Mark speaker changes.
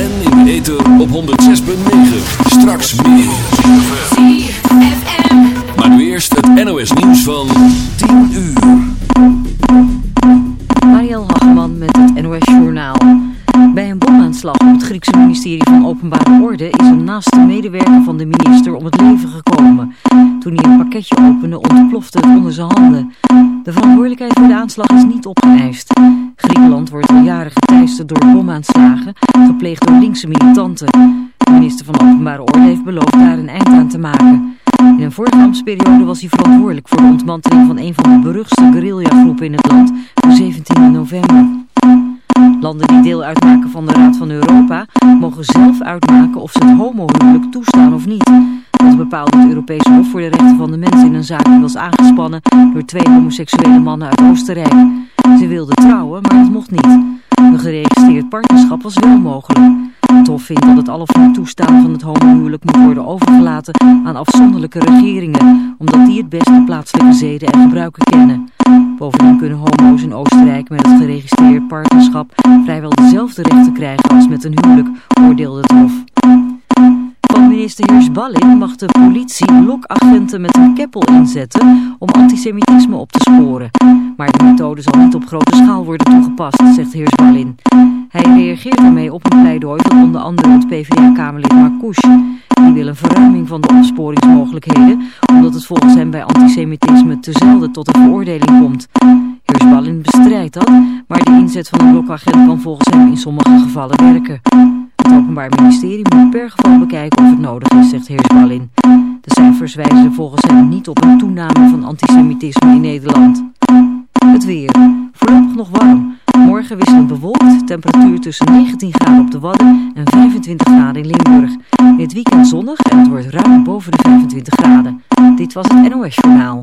Speaker 1: En in de ether op 106.9. Straks meer. Maar nu eerst het NOS nieuws van 10 uur.
Speaker 2: Mariel Hageman met het NOS Journaal. Bij een bomaanslag op het Griekse ministerie van Openbare Orde is een naaste medewerker van de minister om het leven gekomen. Toen hij een pakketje opende ontplofte het onder zijn handen. De verantwoordelijkheid voor de aanslag is niet opgeëist. Griekenland wordt al jaren geteisterd door bomaanslagen, gepleegd door linkse militanten. De minister van Openbare Orde heeft beloofd daar een eind aan te maken. In een vorige ambtsperiode was hij verantwoordelijk voor de ontmanteling van een van de beruchtste guerrillagroepen in het land op 17 november. Landen die deel uitmaken van de Raad van Europa mogen zelf uitmaken of ze het homohuwelijk toestaan of niet. Bepaalde het Europese Hof voor de Rechten van de Mens in een zaak die was aangespannen door twee homoseksuele mannen uit Oostenrijk. Ze wilden trouwen, maar dat mocht niet. Een geregistreerd partnerschap was wel mogelijk. Het Hof vindt dat het al of niet toestaan van het homohuwelijk moet worden overgelaten aan afzonderlijke regeringen, omdat die het beste plaatselijke zeden en gebruiken kennen. Bovendien kunnen homo's in Oostenrijk met het geregistreerd partnerschap vrijwel dezelfde rechten krijgen als met een huwelijk, oordeelde het Hof. Minister Heers mag de politie lokagenten met een keppel inzetten om antisemitisme op te sporen. Maar de methode zal niet op grote schaal worden toegepast, zegt Heers Ballin. Hij reageert daarmee op een pleidooi van onder andere het PvdA-kamerlid Marcouche. Die wil een verruiming van de opsporingsmogelijkheden, omdat het volgens hem bij antisemitisme te zelden tot een veroordeling komt. Heers Ballin bestrijdt dat, maar de inzet van een blokagent kan volgens hem in sommige gevallen werken. Het Openbaar Ministerie moet per geval bekijken of het nodig is, zegt Heers Ballin. De cijfers wijzen volgens hem niet op een toename van antisemitisme in Nederland. Het weer. Voorlopig nog warm. Morgen wisselend bewolkt, temperatuur tussen 19 graden op de Wadden en 25 graden in Limburg. Het weekend zonnig en het wordt ruim boven de 25 graden. Dit was het NOS Journaal.